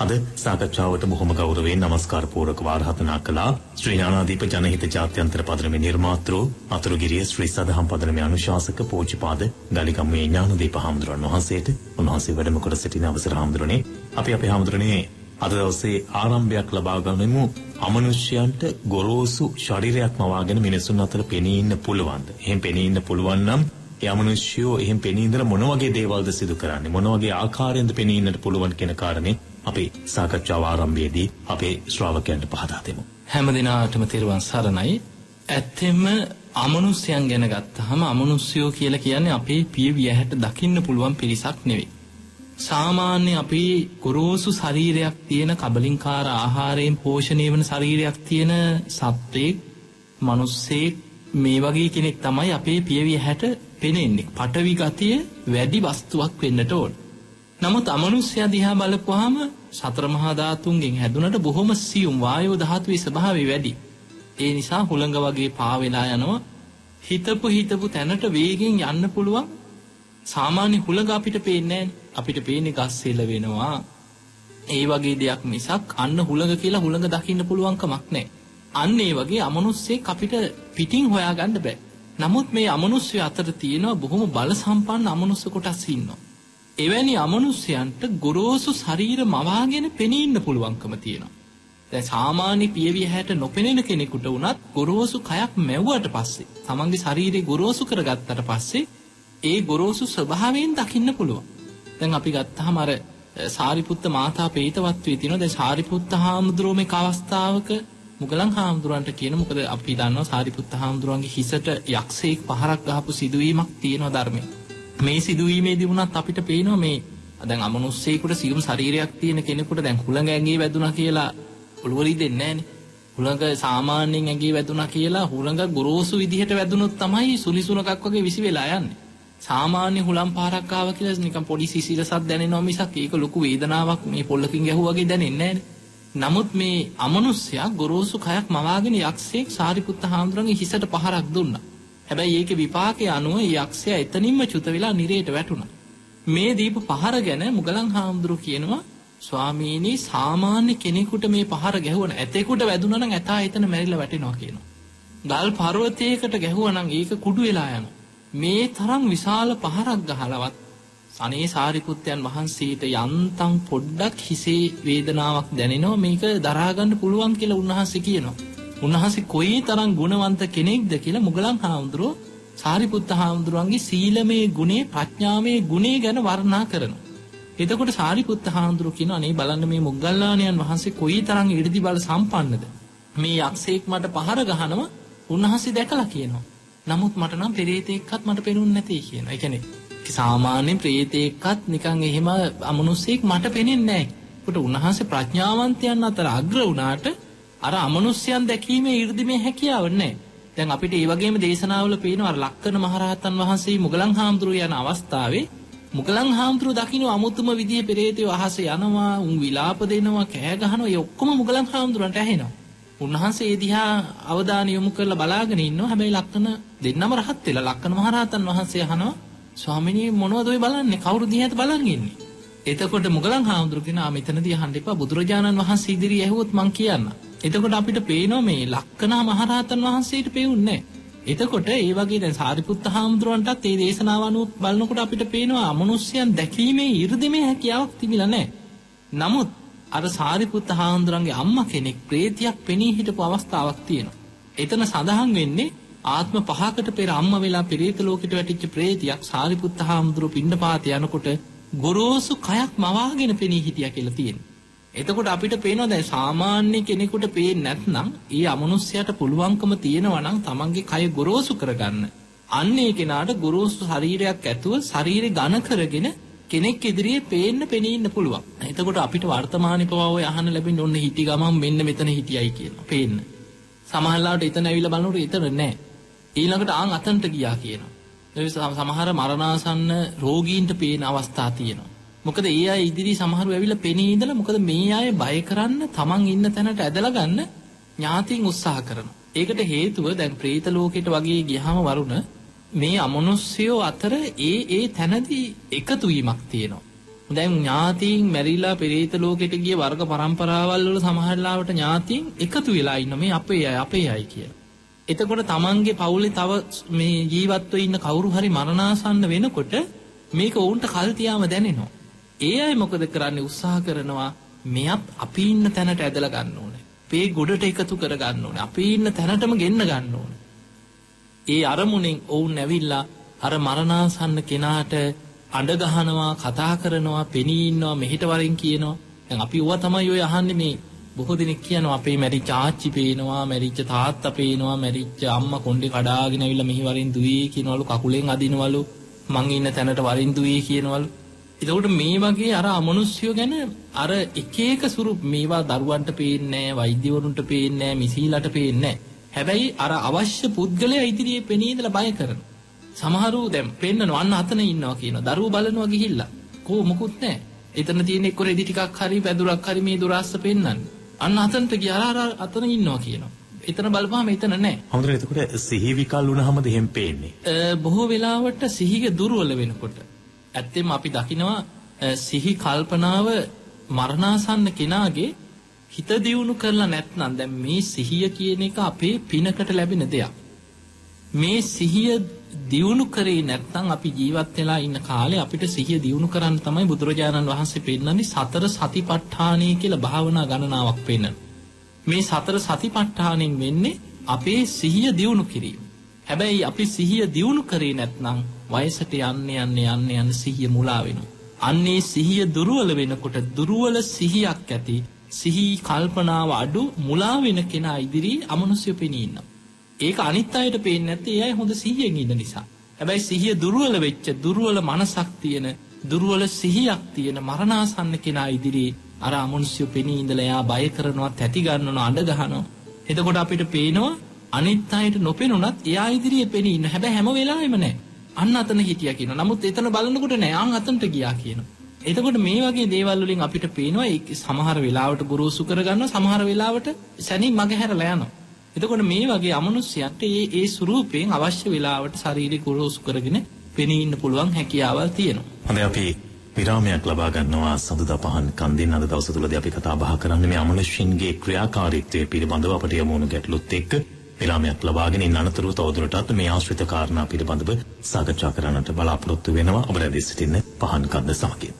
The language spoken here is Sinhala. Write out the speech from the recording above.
අද සාකච්ඡාවට බොහොම ගෞරවයෙන් নমස්කාර පූර්වක වාරහතනා කළා. ශ්‍රී ඥානාදීප ජනහිත ජාත්‍යන්තර පදනමේ නිර්මාතෘ අතුරුගිරිය ශ්‍රී සදහම් පදනමේ අනුශාසක පූජ්‍යපාද ගලිගම්මේ ඥානදීප හාමුදුරන් වහන්සේට. උන්වහන්සේ වැඩම කොට සිටින අවසර හාමුදුරනේ. අපි අපේ හාමුදුරනේ අද දවසේ ආරම්භයක් ලබා ගනිමු. අමනුෂ්‍යයන්ට ගොරෝසු ශරීරයක් මවාගෙන මිනිසුන් අතර පෙනී ඉන්න පුළුවන්ද? එහෙන් පෙනී ඉන්න පුළුවන් නම් ඒ අමනුෂ්‍යයෝ එහෙන් පෙනී ඉඳලා මොන වගේ දේවල්ද සිදු කරන්නේ? මොන වගේ ආකාරයෙන්ද පෙනී ඉන්නට පුළුවන් කියන කාරණේ අපි සාකච්ඡාව ආරම්භයේදී අපේ ශ්‍රාවකයන්ට පහදා දෙමු. හැම දිනාටම තෙරුවන් සරණයි. ඇත්තෙන්ම අමනුෂ්‍යයන් ගැන ගත්තහම අමනුෂ්‍යයෝ කියලා කියන්නේ අපේ පියවි ඇහැට දකින්න පුළුවන් පිරිසක් නෙවෙයි. සාමාන්‍ය අපි ගොරෝසු ශරීරයක් තියෙන කබලින්කාර ආහාරයෙන් පෝෂණය වන ශරීරයක් තියෙන සත්වයෙක් මනුස්සෙක් මේ වගේ කෙනෙක් තමයි අපේ පියවි හැට පෙනෙන්නේ. පටවි ගතිය වැඩි වස්තුවක් වෙන්නට ඕන. නමුත් අමනුස්්‍යය දිහා බලපුහම සත්‍රමහාධාතුන්ගෙන් හැදුනට බොහොම සියුම් වායෝ ධාතුවේ ස්භාවි වැඩි. ඒ නිසා හුළඟ වගේ පාවෙලා යනවා හිතපු හිතපු තැනට වේගෙන් යන්න පුළුවන් සාමාන්‍ය හුළඟ අපිට පේනෑ අපිට පේනෙ ගස්සෙල වෙනවා ඒ වගේ දෙයක් මිසක් අන්න හුළඟ කියලා හුළඟ දකින්න පුළුවන්කමක් නෑ අන්න ඒ වගේ අමනුස්සේ අපිට පිටිං හොයාගන්න බෑ නමුත් මේ අමනුස්්‍ය අතර තියෙනවා බොහොම බල සම්පන්න අමනුස්ස කොටස් ඉන්නවා එවැනි අමනුස්්‍යයන්ට ගොරෝසු ශරීර මවාගෙන පෙනීන්න පුළුවන්කම තියෙනවා. දැ සාමාන්‍ය පියවිය හැට නොපෙනෙන කෙනෙකුට වනත් ගොරෝසු කයක් මැව්වට පස්සේ තමන්ගේ ශරීරය ගොරෝසු කරගත්තට පස්සේ ඒ ගොරෝසු ස්වභාවයෙන් දකින්න පුළුවන්. දැන් අපි ගත්තහා මර සාරිපුත්ත මාතා පේතවත්වේ තින ද සාරිපුත්ත හාමුදුරුවම අවස්ථාවක මුගලන් හාමුදුරුවන්ට කියන මොකද අපි දන්නවා සාරිපුත්ත හාමුදුරුවන්ගේ හිසට යක්ෂයෙක් පහරක් ගහපු සිදුවීමක් තියෙනවා ධර්මය. මේ සිදුවීමේදී වුණත් අපිට පේනවා මේ දැන් අමනුස්සයෙකුට සියුම් ශරීරයක් තියෙන කෙනෙකුට දැන් හුළඟ ඇඟේ වැදුනා කියලා ඔළුවලි දෙන්නේ නැහනේ. හුළඟ සාමාන්‍යයෙන් ඇඟේ වැදුනා කියලා හුළඟ ගොරෝසු විදිහට වැදුනොත් තමයි සුලිසුණකක් වගේ විසි වෙලා යන්නේ. සාමාන්‍ය හුළම් පාරක් ආව කියලා නිකන් පොඩි සිසිලසක් දැනෙනවා මිසක් ඒක ලොකු වේදනාවක් මේ පොල්ලකින් ගැහුවා වගේ දැනෙන්නේ නැහැ. නමුත් මේ අමනුස්සයා ගොරෝසු කයක් මවාගෙන යක්ෂයෙක් සාරිපුත්ත හාමුදුරන්ගේ හිසට පහරක් දුන්නා. හැබැයි ඒක විපාකය අනුව යක්ෂය එතනින්ම චුත වෙලා නිරේට වැටුණ. මේ දීප පහර ගැන මුගලන් හාමුදුරු කියනවා ස්වාමීනී සාමාන්‍ය කෙනෙකුට මේ පහර ගැහුවන ඇතෙකුට වැදුනන ඇතා එතන මැරිල වැටෙනවා කියනවා. ගල් පරුවතයකට ගැහුවනං ඒක කුඩු වෙලා යන. මේ තරම් විශාල පහරක් ගහලවත් සනේ සාරිපුත්තයන් වහන්සේට යන්තං පොඩ්ඩක් හිසේ වේදනාවක් දැනෙනවා මේක දරාගන්න පුළුවන් කියලා උන්වහන්සේ කියනවා. උන්වහන්සේ කොයි තරම් ගුණවන්ත කෙනෙක්ද කියලා මුගලන් හාමුදුරුවෝ සාරිපුත්ත හාමුදුරුවන්ගේ සීලමේ ගුණේ ප්‍රඥාවේ ගුණේ ගැන වර්ණනා කරනවා. එතකොට සාරිපුත්ත හාමුදුරුවෝ කියනවා අනේ බලන්න මේ මොග්ගල්ලාණන් වහන්සේ කොයි තරම් 이르දි බල සම්පන්නද. මේ යක්ෂයෙක් මට පහර ගහනවා උන්වහන්සේ දැකලා කියනවා. නමුත් මට නම් පෙරේතෙක්වත් මට පෙනුන්නේ නැtei කියනවා. ඒ කියන්නේ සාමාන්‍යයෙන් ප්‍රේතෙක්වත් නිකන් එහෙම අමනුස්සයෙක් මට පෙනෙන්නේ නැහැ. ඒකට උන්වහන්සේ ප්‍රඥාවන්තයන් අතර අග්‍ර වුණාට අර අමනුස්්‍යයන් දැකීමේ ඉර්දිමේ හැකියාවන්නේ දැන් අපිට ඒවගේම දේශනාවල පේනවා ලක්කන මහරහතන් වහන්සේ මුගලං හාමුදුරුව යන අවස්ථාවේ මුගලං හාමුදුරුව දකින අමුතුම විදිහ පෙරේතය අහස යනවා උන් විලාප දෙනවා කෑගහන ඔක්කොම මුගලං හාමුදුරුවන්ට ඇහෙනවා. උන්වහන්සේ ඒදිහා අවධාන යොමු කරලා බලාගෙන ඉන්න හැබැයි ලක්කන දෙන්නම රහත් වෙලා ලක්කන මහරහතන් වහන්සේ හනවා ස්වාමිනී මොනවදොයි බලන්නේ කවුරු දිහට බලන්ගන්නේ එතකොට මුගලන් හාමුදුරුගෙන මෙතනදී හන්ඩිපා බුදුරජාණන් වහන්සේ ඉදිරි ඇහුවොත් මං කියන්න එතකොට අපිට පේනවා මේ ලක්කනා මහරහතන් වහන්සේට පෙවුන්නේ. එතකොට ඒ වගේ දැන් සාරිපුත්ත හාමුදුරුවන්ටත් ඒ දේශනාව අනුව බලනකොට අපිට පේනවා අමනුෂ්‍යයන් දැකීමේ 이르දීමේ හැකියාවක් තිබිලා නැහැ. නමුත් අර සාරිපුත්ත හාමුදුරන්ගේ අම්මා කෙනෙක් ප්‍රේතියක් පෙනී හිටපු අවස්ථාවක් තියෙනවා. එතන සඳහන් වෙන්නේ ආත්ම පහකට පෙර අම්ම වෙලා පෙරේත ලෝකෙට වැටිච්ච ප්‍රේතියක් සාරිපුත්ත හාමුදුරුව පිණ්ඩපාත යනකොට ගොරෝසු කයක් මවාගෙන පෙනී හිටියා කියලා තියෙනවා. එතකොට අපිට පේනවා දැන් සාමාන්‍ය කෙනෙකුට පේන්නේ නැත්නම් ඒ අමනුස්සයට පුළුවන්කම තියෙනවා නම් තමන්ගේ කය ගොරෝසු කරගන්න. අන්න ඒ කෙනාට ගොරෝසු ශරීරයක් ඇතුව ශරීරය ඝන කරගෙන කෙනෙක් ඉදිරියේ පේන්න පෙනී ඉන්න පුළුවන්. එතකොට අපිට වර්තමාන පවා ඔය අහන්න ලැබෙන්නේ ඔන්න හිටි ගමන් මෙන්න මෙතන හිටියයි කියලා. පේන්න. සමහරවිට එතන ඇවිල්ලා බලනකොට එතන නැහැ. ඊළඟට ආන් අතන්ට ගියා කියනවා. සමහර මරණාසන්න රෝගීන්ට පේන අවස්ථා තියෙනවා. මොකද ඒ අය ඉදිරි සමහරු ඇවිල්ලා පෙනී ඉඳලා මොකද මේ අය බය කරන්න තමන් ඉන්න තැනට ඇදලා ගන්න ඥාතීන් උත්සාහ කරනවා. ඒකට හේතුව දැන් പ്രേත ලෝකෙට වගේ ගියාම වරුණ මේ අමනුස්සයෝ අතර ඒ ඒ තැනදී එකතු වීමක් තියෙනවා. දැන් ඥාතීන් මැරිලා පෙරේත ලෝකෙට ගිය වර්ග පරම්පරාවල් වල සමහරලාවට ඥාතීන් එකතු වෙලා ඉන්න මේ අපේ අය අපේ අය කියලා. එතකොට තමන්ගේ පවුලේ තව මේ ජීවත්ව ඉන්න කවුරු හරි මරණාසන්න වෙනකොට මේක ඔවුන්ට කල් තියාම දැනෙනවා. ඒ අය මොකද කරන්නේ උත්සාහ කරනවා මෙයත් අපි ඉන්න තැනට ඇදලා ගන්න ඕනේ. අපේ ගොඩට එකතු කර ගන්න ඕනේ. අපි ඉන්න තැනටම ගෙන්න ගන්න ඕනේ. ඒ අරමුණෙන් ඔවුන් ඇවිල්ලා අර මරණාසන්න කෙනාට අඬ ගහනවා, කතා කරනවා, පෙනී ඉන්නවා, මෙහෙට වරින් කියනවා. දැන් අපි ඌව තමයි ඔය අහන්නේ මේ බොහෝ දෙනෙක් කියනවා අපේ මැරිච්ච ආච්චි පේනවා, මැරිච්ච තාත්තා පේනවා, මැරිච්ච අම්මා කොණ්ඩේ කඩාගෙන ඇවිල්ලා මෙහි වරින් දුවේ කියනවලු, කකුලෙන් අදිනවලු, මං ඉන්න තැනට වරින් දුවේ කියනවලු. එතකොට මේ වගේ අර අමනුෂ්‍යයෝ ගැන අර එක එක සුරු මේවා දරුවන්ට පේන්නේ වෛද්‍යවරුන්ට පේන්නේ මිසීලට පේන්නේ හැබැයි අර අවශ්‍ය පුද්ගලයා ඉදිරියේ පෙනී ඉඳලා බය කරනවා. සමහරු දැන් පෙන්නනවා අන්න අතන ඉන්නවා කියන දරුවෝ බලනවා ගිහිල්ලා. කෝ මොකුත් නැහැ. එතන තියෙන එක්ක රෙදි ටිකක් හරි පැදුරක් හරි මේ දුරස්ස පෙන්නන්නේ. අන්න අතනට ගියා අර අතන ඉන්නවා කියනවා. එතන බලපුවාම එතන නැහැ. හොඳට එතකොට සිහි විකල් වුණාමද එහෙම පේන්නේ? බොහෝ වෙලාවට සිහිය දුර්වල වෙනකොට ඇත්තෙම අපි දකිනවා සිහි කල්පනාව මරණාසන්න කෙනාගේ හිත දියුණු කරලා නැත්නම් දැන් මේ සිහිය කියන එක අපේ පිනකට ලැබෙන දෙයක්. මේ සිහිය දියුණු කරේ නැත්නම් අපි ජීවත් වෙලා ඉන්න කාලේ අපිට සිහිය දියුණු කරන්න තමයි බුදුරජාණන් වහන්සේ පෙන්නන්නේ සතර සතිපට්ඨානය කියලා භාවනා ගණනාවක් පෙන්නන. මේ සතර සතිපට්ඨානෙන් වෙන්නේ අපේ සිහිය දියුණු කිරීම. හැබැයි අපි සිහිය දියුණු කරේ නැත්නම් වයසට යන්න යන්න යන්න යන්න සිහිය මුලා වෙනවා. අන්නේ සිහිය දුර්වල වෙනකොට දුර්වල සිහියක් ඇති සිහි කල්පනාව අඩු මුලා වෙන කෙනා ඉදිරි අමනුෂ්‍ය පෙනී ඉන්නවා. ඒක අනිත් අයට පේන්නේ නැත්තේ ඒ අය හොඳ සිහියෙන් ඉන්න නිසා. හැබැයි සිහිය දුර්වල වෙච්ච දුර්වල මනසක් තියෙන දුර්වල සිහියක් තියෙන මරණාසන්න කෙනා ඉදිරියේ අර අමනුෂ්‍ය පෙනී ඉඳලා එයා බය කරනවා, තැති ගන්නවා, අඬ ගහනවා. එතකොට අපිට පේනවා අනිත් අයට නොපෙනුනත් එයා ඉදිරියේ පෙනී ඉන්න. හැබැයි හැම වෙලාවෙම නෑ. අන්න අතන හිටියා කියනවා. නමුත් එතන බලනකොට නෑ ආන් අතනට ගියා කියනවා. එතකොට මේ වගේ දේවල් වලින් අපිට පේනවා ඒ සමහර වෙලාවට ගුරුසු කරගන්නවා සමහර වෙලාවට සැනින් මගහැරලා යනවා. එතකොට මේ වගේ අමනුෂ්‍යයන්ට ඒ ඒ ස්වරූපයෙන් අවශ්‍ය වෙලාවට ශරීරය ගුරුසු කරගෙන පෙනී ඉන්න පුළුවන් හැකියාවල් තියෙනවා. හොඳයි අපි විරාමයක් ලබා ගන්නවා සඳුදා පහන් කන්දෙන් අද දවස තුලදී අපි කතා බහ කරන්නේ මේ අමනුෂ්‍යන්ගේ ක්‍රියාකාරීත්වය පිළිබඳව අපට යමු වුණු ගැටලුත් එක්ක. විරාමයක් ලබාගෙන ඉන්න අනතුරුව තවදුරටත් මේ ආශ්‍රිත කාරණා පිළිබඳව සාකච්ඡා කරන්නට බලාපොරොත්තු වෙනවා. ඔබ රැඳී සිටින්න පහන් කන්ද සමගින්.